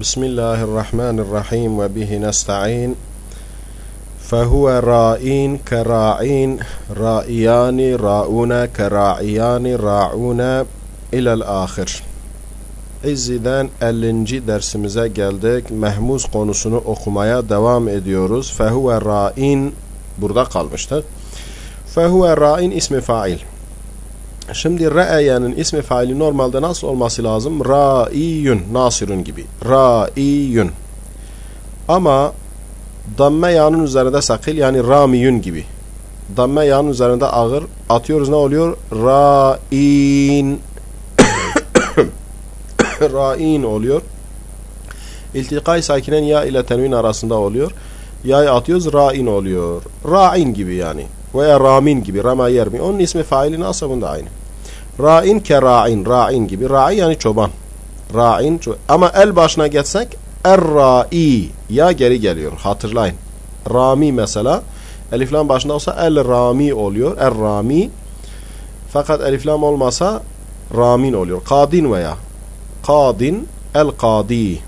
بسم الله الرحمن الرحيم وبه نستعين فهو رائين كراعين رائيان راؤون كراعيان راعون إلى الآخر İzziden 50. dersimize geldik. Mehmuz konusunu okumaya devam ediyoruz. Fehuve ra'in burada kalmıştık. Fehuve ra'in ismi fail. Şimdi ra'yenin ismi faili normalde nasıl olması lazım? Ra'iyun, nasirun gibi. Ra'iyun. Ama damme yanın üzerinde sakil yani ramiyun gibi. Damme yanın üzerinde ağır atıyoruz ne oluyor? Ra'in. Ra'in oluyor. İltikay sakinen ya ile tenvin arasında oluyor. Ya'yı atıyoruz ra'in oluyor. Ra'in gibi yani. Veya ramin gibi. Rama yermi. Onun ismi faili nasıl bunda aynı. Ra'in ke ra'in. Ra'in gibi. Ra'i yani çoban. Ra'in. Ama el başına geçsek er-ra'i. Ya geri geliyor. Hatırlayın. Rami mesela. Eliflam başında olsa el-rami oluyor. Er-rami. Fakat eliflam olmasa ramin oluyor. Kadin veya kadin el-kadi.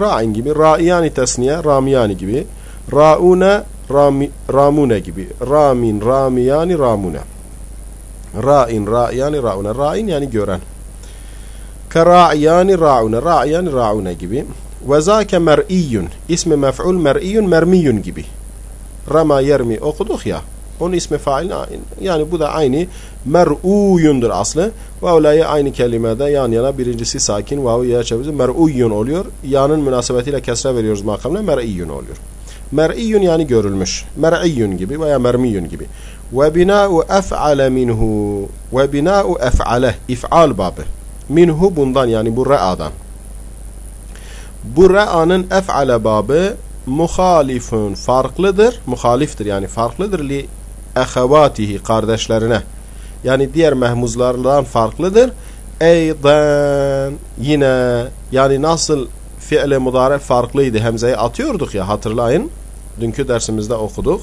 Ra'in gibi. Ra'iyani tesniye. Ramiyani gibi. Ra'une rami, ramune gibi. Ramin, ramiyani, ramune. Ra'in, ra'yani, ra'une. Ra'in yani gören. Kera'yani, ra'une. Ra'yani, ra'une gibi. Ve zâke mer'iyyun. İsmi mef'ul mer'iyyun, mermiyyun gibi. Rama yermi okuduk ya. Onun ismi fail yani bu da aynı mer'uyundur aslı. Vavlayı aynı kelimede yan yana birincisi sakin vavu ya çeviririz. Mer'uyun oluyor. Ya'nın münasebetiyle kesre veriyoruz makamına mer'iyyun oluyor. Mer'iyyun yani görülmüş. Mer'iyyun gibi veya mermiyyun gibi. Ve bina'u ef'ale minhu. Ve bina'u ef'ale. İf'al babı. Minhu bundan yani bu re'adan. Bu re'anın ef'ale babı muhalifun farklıdır. Muhaliftir yani farklıdır li ehevatihi kardeşlerine. Yani diğer mehmuzlardan farklıdır. Eyden yine yani nasıl fiile mudare farklıydı. Hemzeyi atıyorduk ya hatırlayın. Dünkü dersimizde okuduk.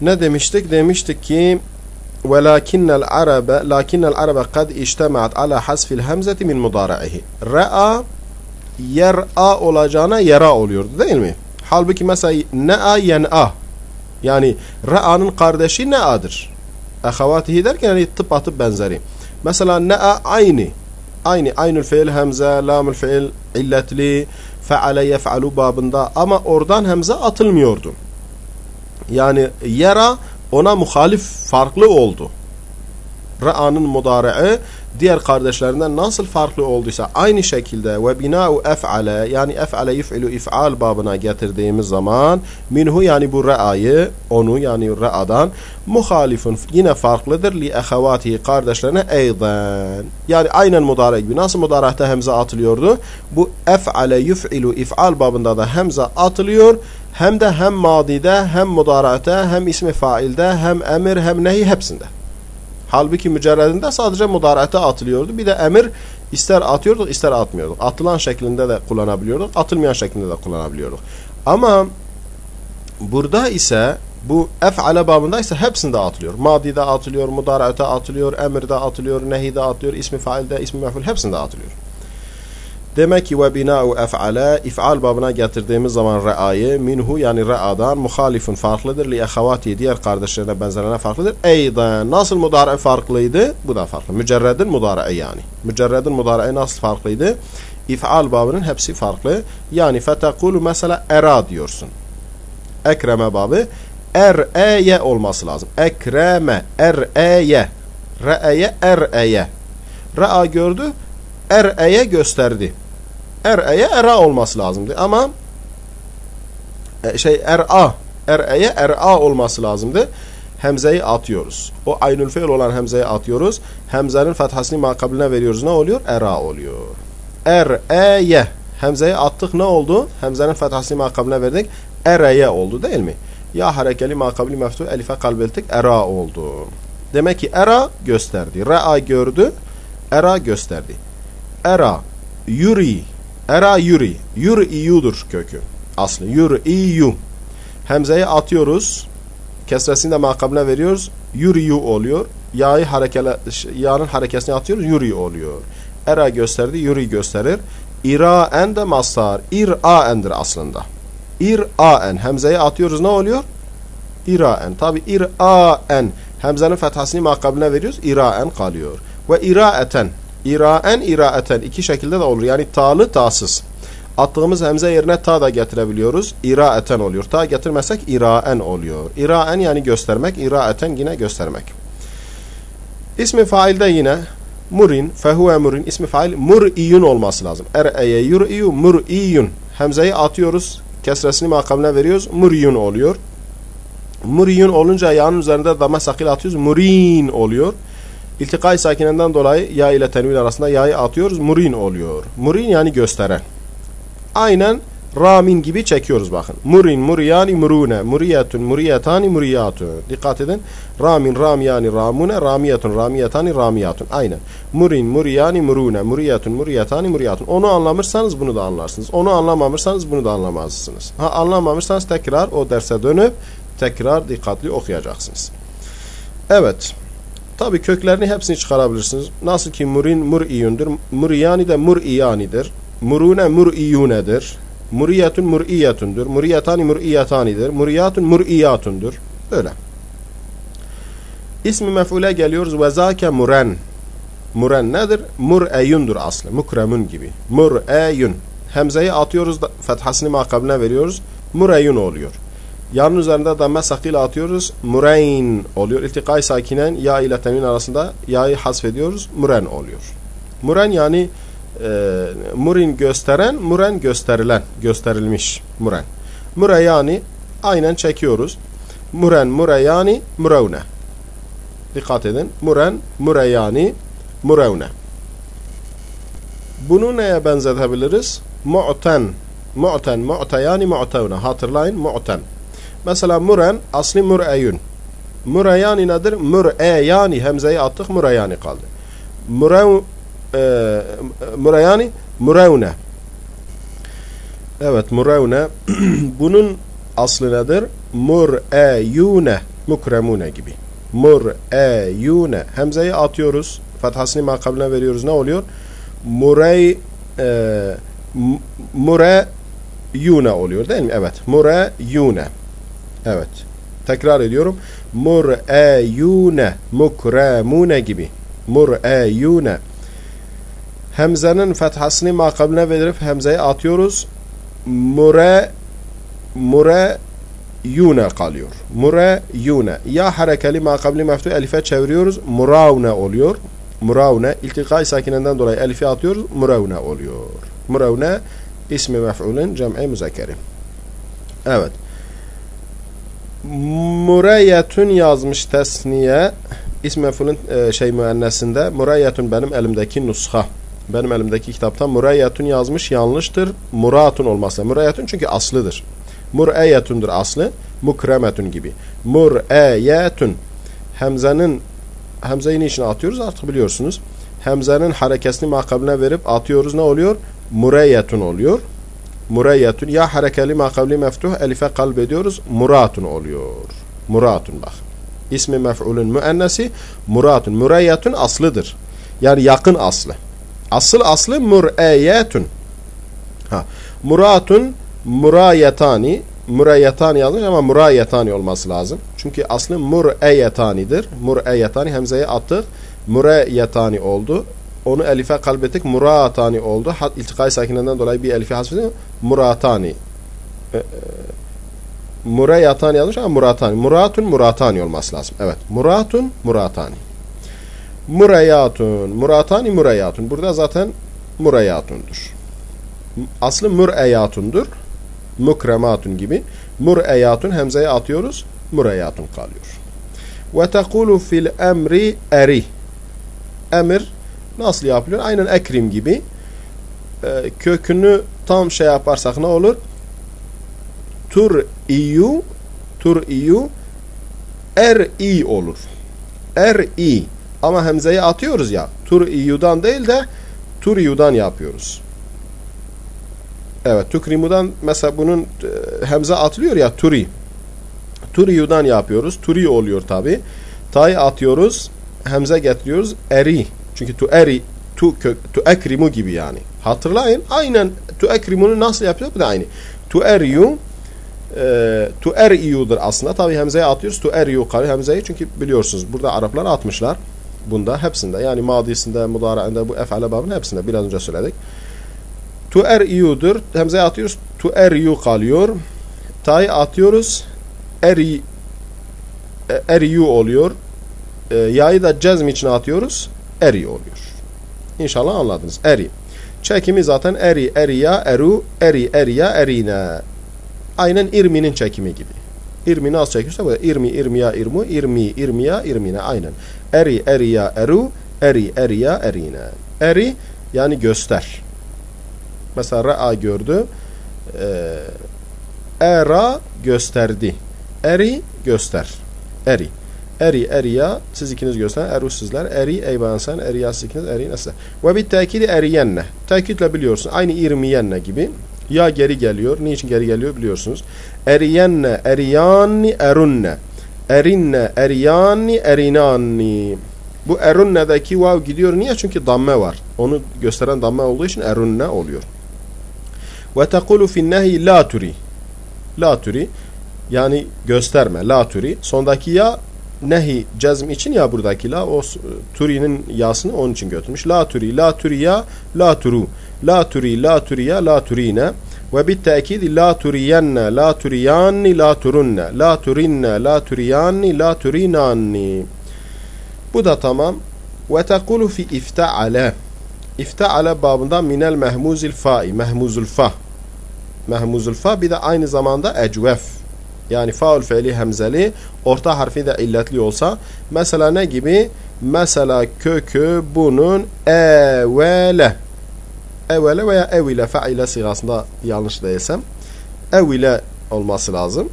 Ne demiştik? Demiştik ki وَلَكِنَّ الْعَرَبَ لَكِنَّ الْعَرَبَ قَدْ اِجْتَمَعَتْ عَلَى حَسْفِ الْهَمْزَةِ مِنْ مُضَارَعِهِ Re'a yer'a olacağına yera oluyordu değil mi? Halbuki mesela ne'a yen'a yani ra'anın kardeşi ne'adır. Ehevatihi derken yani tıp atıp benzeri. Mesela ne'a aynı. Aynı. Aynül fiil hemze, lamül fiil illetli, feale yef'alu babında ama oradan hemze atılmıyordu. Yani yera ona muhalif farklı oldu. Ra'anın mudare'e diğer kardeşlerinden nasıl farklı olduysa aynı şekilde ve bina'u ef'ale yani ef'ale yuf'ilu if'al babına getirdiğimiz zaman minhu yani bu ra'ayı onu yani ra'adan muhalifun yine farklıdır. Li ehevatihi kardeşlerine eyden. Yani aynen mudare gibi. Nasıl mudarehte hemze atılıyordu? Bu ef'ale yuf'ilu if'al babında da hemze atılıyor hem de hem madide hem mudarete hem ismi failde hem emir hem nehi hepsinde. Halbuki mücerredinde sadece mudarete atılıyordu. Bir de emir ister atıyorduk ister atmıyorduk. Atılan şeklinde de kullanabiliyorduk. Atılmayan şeklinde de kullanabiliyorduk. Ama burada ise bu ef'ale babında ise hepsinde atılıyor. Madide atılıyor, mudarete atılıyor, emirde atılıyor, nehide atılıyor, ismi failde, ismi mef'ul hepsinde atılıyor. Demek ki ve bina'u ef'ale if'al babına getirdiğimiz zaman re'ayı minhu yani re'adan muhalifun farklıdır li ehavati diğer kardeşlerine benzerine farklıdır. Eyden nasıl mudare farklıydı? Bu da farklı. Mücerredin mudare yani. Mücerredin mudare nasıl farklıydı? İf'al babının hepsi farklı. Yani fetekulu mesela era diyorsun. Ekreme babı er-eye olması lazım. Ekreme er-eye re'eye er-eye Re'a gördü er'eye gösterdi. Er'eye era olması lazımdı ama e, şey er'a er'eye er'a olması lazımdı. Hemzeyi atıyoruz. O aynül fiil olan hemzeyi atıyoruz. Hemzenin fethasını makabline veriyoruz. Ne oluyor? Era oluyor. Er'eye hemzeyi attık ne oldu? Hemzenin fethasını makabline verdik. Er'eye oldu değil mi? Ya harekeli makabli meftu elife kalbeltik era oldu. Demek ki era gösterdi. Re'a gördü. Era gösterdi. Era yuri Era yuri. Yuri iyudur kökü. Aslı. Yuri iyu. Hemzeyi atıyoruz. Kesresini de makabına veriyoruz. Yuri yu oluyor. Ya'yı harekele, ya'nın harekesini atıyoruz. Yuri oluyor. Era gösterdi. Yuri gösterir. İra'en de mastar. İr'aendir aslında. İr'aen. Hemzeyi atıyoruz ne oluyor? İra'en. Tabi İr'aen. Hemzenin fethasını makabline veriyoruz. İra'en kalıyor. Ve İra'eten. İra'en, İra'eten. iki şekilde de olur. Yani ta'lı, ta'sız. Attığımız hemze yerine ta da getirebiliyoruz. İra'eten oluyor. Ta getirmesek İra'en oluyor. İra'en yani göstermek. İra'eten yine göstermek. İsmi failde yine murin, fehuve murin ismi fail mur'iyun olması lazım. Er'eye yur'iyu mur'iyun. Hemzeyi atıyoruz. Kesresini makamına veriyoruz. Mur'iyun oluyor. Mur'iyun olunca yağın üzerinde dama sakil atıyoruz. Murin oluyor. İltikai sakinenden dolayı ya ile tenvin arasında ya'yı atıyoruz. Murin oluyor. Murin yani gösteren. Aynen ramin gibi çekiyoruz bakın. Murin, muriyani, murune, muriyetun, muriyetani, muriyatun. Dikkat edin. Ramin, ramiyani, ramune, ramiyetun, ramiyetani, ramiyatun. Aynen. Murin, muriyani, murune, muriyetun, muriyetani, muriyatun. Onu anlamışsanız bunu da anlarsınız. Onu anlamamışsanız bunu da anlamazsınız. Ha anlamamışsanız tekrar o derse dönüp tekrar dikkatli okuyacaksınız. Evet. Tabi köklerini hepsini çıkarabilirsiniz. Nasıl ki murin mur'iyundur. Muriyani de mur'iyanidir. Murune mur'iyunedir. Muriyetun mur'iyetundur. Muriyetani mur'iyetanidir. Muriyatun mur'iyatundur. Öyle. İsmi mef'ule geliyoruz. Ve muren. Muren nedir? Mur'eyundur aslı. Mukremun gibi. Mur'eyun. Hemzeyi atıyoruz. Fethasını makabline veriyoruz. Mureyun oluyor. Yarın üzerinde damme sakil atıyoruz. Mureyn oluyor. İltikai sakinen ya ile temin arasında ya'yı hasfediyoruz. Muren oluyor. Muren yani e, murin gösteren, muren gösterilen, gösterilmiş muren. Mureyani aynen çekiyoruz. Muren, mureyani, murevne. Dikkat edin. Muren, mureyani, murevne. Bunu neye benzetebiliriz? Mu'ten. Mu'ten, mu'teyani, mu'tevne. Hatırlayın, mu'ten. Mesela muren, asli mur'eyün. Mureyani nedir? Mur'eyani. Hemzeyi attık, mureyani kaldı. Murev, e, mureyani, murevne. Evet, murevne. Bunun aslı nedir? Mur'eyune, mukremune gibi. Mur'eyune. Hemzeyi atıyoruz. Fathasını makabline veriyoruz. Ne oluyor? Murey e, mureyune oluyor değil mi? Evet. Mureyune. Evet. Tekrar ediyorum. Mur'eyune, mukremune gibi. Mur'eyune. Hemzenin fethasını makabline verip hemzeyi atıyoruz. Mure mure yune kalıyor. Mure yune. Ya harekeli makabli meftu elife çeviriyoruz. Muravne oluyor. Muravne. İltikai sakinenden dolayı elife atıyoruz. Muravne oluyor. Muravne ismi mef'ulün cem'i müzekeri. Evet. Mureyetun yazmış tesniye ismi mef'ulün e, şey müennesinde. Mureyetun benim elimdeki nusha. Benim elimdeki kitapta Mureyetun yazmış yanlıştır. Muratun olmasa. Mureyetun çünkü aslıdır. Mur'eyetundur aslı. Mukremetun gibi. Mur'eyetun. Hemzenin Hemzeyi niçin atıyoruz artık biliyorsunuz. Hemzenin harekesini makabline verip atıyoruz ne oluyor? Mureyetun oluyor. Mureyetun. Ya harekeli makabli meftuh elife kalbediyoruz. Muratun oluyor. Muratun bak. İsmi mef'ulün müennesi muratun. Mureyetun aslıdır. Yani yakın aslı. Asıl aslı mur'eyetun. Ha. Muratun murayetani murayetani yazmış ama murayetani olması lazım. Çünkü aslı mur'eyetanidir. Mur'eyetani hemzeye attık. Murayetani oldu. Onu elife kalbettik. Muratani oldu. Hat iltikai sakinenden dolayı bir elife hasfedildi. Muratani. E, e, Murayetani yazmış ama muratani. Muratun muratani olması lazım. Evet. Muratun muratani. Murayatun. Muratani murayatun. Burada zaten murayatundur. Aslı mureyatundur. Mukrematun gibi. Mureyatun hemzeye atıyoruz. Mureyatun kalıyor. Ve tekulu fil emri eri. Emir nasıl yapılıyor? Aynen ekrim gibi. Ee, kökünü tam şey yaparsak ne olur? Tur iyu tur iyu er i olur. Er i ama hemzeyi atıyoruz ya. Tur iyudan değil de tur iyudan yapıyoruz. Evet, tukrimudan mesela bunun e, hemze atılıyor ya turi. Turiyudan yapıyoruz. Turi oluyor tabi. Tay atıyoruz. Hemze getiriyoruz. Eri. Çünkü tu eri tu, tu ekrimu gibi yani. Hatırlayın. Aynen tuekrimunu nasıl yapıyor? Bu da aynı. Tueriyu e, tueriyudur aslında. Tabi hemzeye atıyoruz. Tueriyu kalıyor hemzeyi. Çünkü biliyorsunuz burada Araplar atmışlar. Bunda hepsinde. Yani madisinde, mudaraende bu efale babının hepsinde. Biraz önce söyledik. Tueriyudur. Hemzeye atıyoruz. Tueriyu kalıyor. Ta'yı atıyoruz. Eri e, eriyu oluyor. E, ya'yı da cezm için atıyoruz. Eri oluyor. İnşallah anladınız. Eri. Çekimi zaten eri, eriya, eru, eri, eriya, erine. Aynen irminin çekimi gibi. İrmi nasıl çekiyorsa böyle irmi, irmiya, irmu, irmi, irmiya, irmine. Aynen. Eri, eriya, eru, eri, eriya, erine. Eri yani göster. Mesela ra'a gördü. Ee, era gösterdi. Eri göster. Eri. Eri, eriya siz ikiniz gösteren, eru sizler, eri, eyvan sen, eriya siz ikiniz, eri nesle. Ve bit tekidi eriyenne. Tekitle biliyorsun. Aynı irmiyenne gibi. Ya geri geliyor. Niçin geri geliyor biliyorsunuz. Eriyenne, eriyanni, erunne. Erinne, eriyanni, erinanni. Bu erunne'deki vav gidiyor. Niye? Çünkü damme var. Onu gösteren damme olduğu için erunne oluyor. Ve tekulu finnehi la turi. La turi. Yani gösterme. La turi. Sondaki ya nehi cezm için ya buradaki la o turinin yasını onun için götürmüş. La turi, la turiya, la turu. La turi, la turiya, la turine. Ve bit tekidi la turiyenne, la turiyanni, la turunne. La turinne, la turiyanni, la turinanni. Bu da tamam. Ve tekulu fi ifteale. İfteale babında minel mehmuzil fa'i. Mehmuzul fa. Mehmuzul fa bir de aynı zamanda ecvef. Yani faul fiili hemzeli orta harfi de illetli olsa mesela ne gibi? Mesela kökü bunun evele evele veya evile faile sigasında yanlış değilsem evile olması lazım.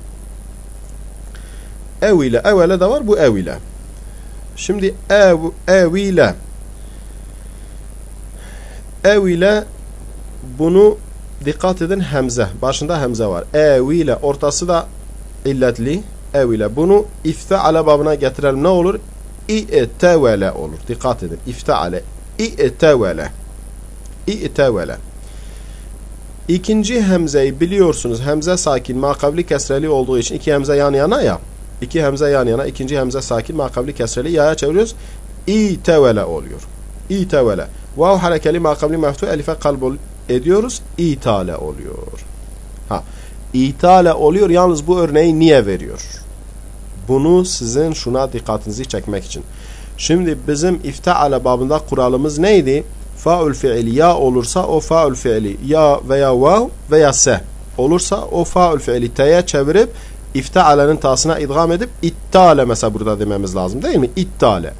Evile evele de var bu evile. Şimdi ev, evile evile bunu dikkat edin hemze. Başında hemze var. Evile ortası da illetli ev ile bunu ifteale babına getirelim ne olur? İ'tevele olur. Dikkat edin. İfteale. İ'tevele. İ'tevele. İkinci hemzeyi biliyorsunuz. Hemze sakin makabli kesreli olduğu için iki hemze yan yana ya. İki hemze yan yana. ikinci hemze sakin makabli kesreli yaya çeviriyoruz. İ'tevele oluyor. İ'tevele. Vav harekeli makabli meftu elife kalb ediyoruz. İtale oluyor. Ha itale oluyor. Yalnız bu örneği niye veriyor? Bunu sizin şuna dikkatinizi çekmek için. Şimdi bizim ifteale babında kuralımız neydi? Faul fiili ya olursa o faul fiili ya veya vav veya se olursa o faul fiili t'ye çevirip iftealenin tasına idgam edip ittale mesela burada dememiz lazım değil mi? İttale.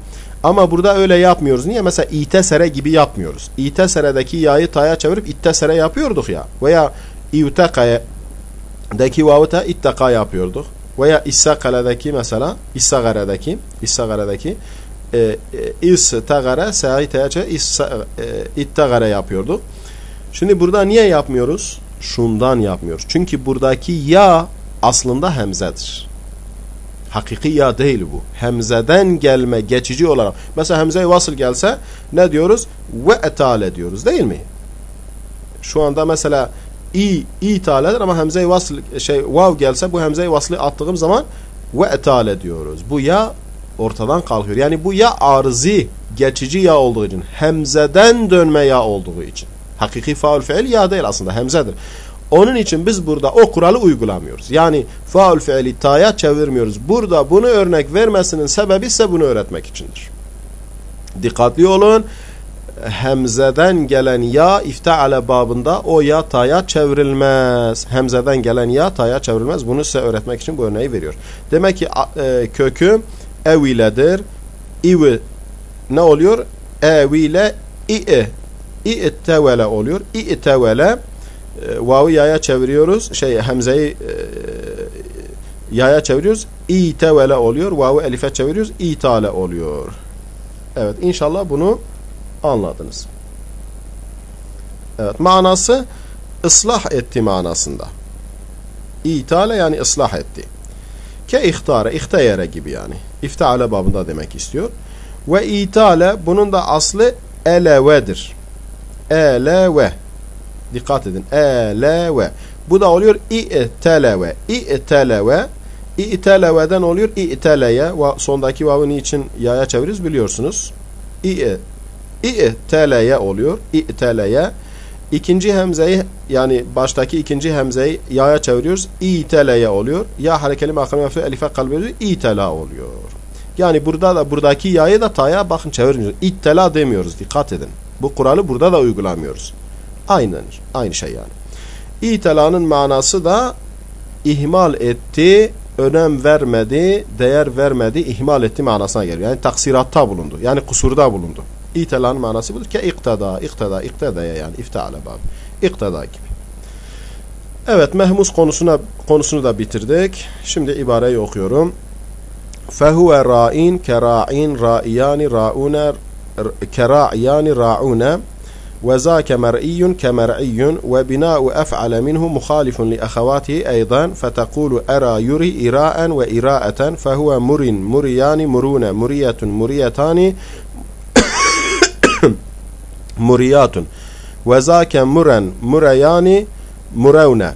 Ama burada öyle yapmıyoruz. Niye? Mesela itesere gibi yapmıyoruz. İtesere'deki ya'yı ta'ya çevirip ittesere yapıyorduk ya. Veya iuteka'ya deki vav'ı da ittaka yapıyorduk. Veya İssakale'deki mesela İssagare'deki İssagare'deki e, e, İstagare Sa'itece İttagare yapıyorduk. Şimdi burada niye yapmıyoruz? Şundan yapmıyoruz. Çünkü buradaki ya aslında hemzedir. Hakiki ya değil bu. Hemzeden gelme geçici olarak. Mesela hemze-i vasıl gelse ne diyoruz? Ve etale diyoruz değil mi? Şu anda mesela i i taledir ama hemze-i vasl şey vav gelse bu hemze-i vaslı attığım zaman ve etale diyoruz. Bu ya ortadan kalkıyor. Yani bu ya arzi geçici ya olduğu için hemzeden dönme ya olduğu için. Hakiki faul fiil ya değil aslında hemzedir. Onun için biz burada o kuralı uygulamıyoruz. Yani faul fiili ta'ya çevirmiyoruz. Burada bunu örnek vermesinin sebebi ise bunu öğretmek içindir. Dikkatli olun hemzeden gelen ya ifteale babında o ya taya çevrilmez. Hemzeden gelen ya taya çevrilmez. Bunu size öğretmek için bu örneği veriyor. Demek ki e, kökü eviledir. İvi ne oluyor? Evile i'e. İ'tevele oluyor. İ'tevele e, vavu yaya çeviriyoruz. Şey hemzeyi e, yaya çeviriyoruz. İ'tevele oluyor. Vavu elife çeviriyoruz. İtale oluyor. Evet inşallah bunu anladınız. Evet manası ıslah etti manasında. İtale yani ıslah etti. Ke ihtare, ihteyere gibi yani. İfteale babında demek istiyor. Ve itale bunun da aslı elevedir. Eleve. Dikkat edin. Eleve. Bu da oluyor i'televe. İ'televe. İ'televeden oluyor i'teleye. Sondaki vavı için yaya çeviririz biliyorsunuz. İ İ'teleye oluyor. İ'teleye. İkinci hemzeyi yani baştaki ikinci hemzeyi yaya çeviriyoruz. İ'teleye oluyor. Ya harekeli makamı mefru elife kalbediyoruz. İ'tela oluyor. Yani burada da buradaki yayı da taya bakın çevirmiyoruz. İ'tela demiyoruz. Dikkat edin. Bu kuralı burada da uygulamıyoruz. Aynen. Aynı şey yani. İ'telanın manası da ihmal etti, önem vermedi, değer vermedi, ihmal etti manasına geliyor. Yani taksiratta bulundu. Yani kusurda bulundu. İtelanın manası budur. Ke iktada, iktada, iktadaya yani ifteale babı. İktada gibi. Evet mehmus konusuna konusunu da bitirdik. Şimdi ibareyi okuyorum. Fehuve ra'in kera'in ra'iyani ra'une kera'iyani ra'une وذاك مرئي كمرئي وبناء أفعل منه مخالف لأخواته أيضا فتقول أرى يري إراء وإراءة فهو مر مريان مرون مرية مريتان muriyatun. Ve zâke muren mureyani murevne.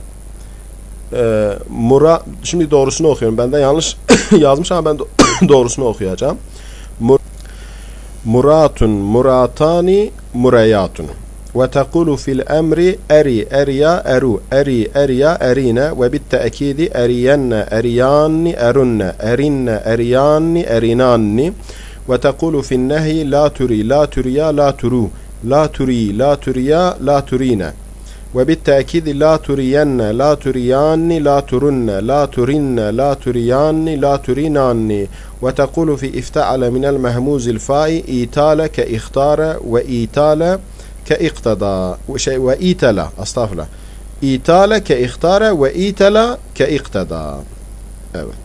Ee, mura şimdi doğrusunu okuyorum. Ben de yanlış yazmış ama ben doğrusunu okuyacağım. Mur muratun muratani mureyatun. Ve tekulu fil emri eri eriya eru. Eri eriya erine. Ve bit te'kidi eriyenne eriyanni erunne. Erinne eriyanni erinanni. Ve tekulu fil nehi la turi la turiya la turu لا تري لا تريا لا ترين وبالتأكيد لا ترين لا تريان لا ترن لا ترن لا تريان لا ترينان. وتقول في افتعل من المهموز الفاء إيتال كإختار وإيتال كإقتضى. وإيتل أستغفر إيتال كإختار وإيتل كإقتضى. Evet.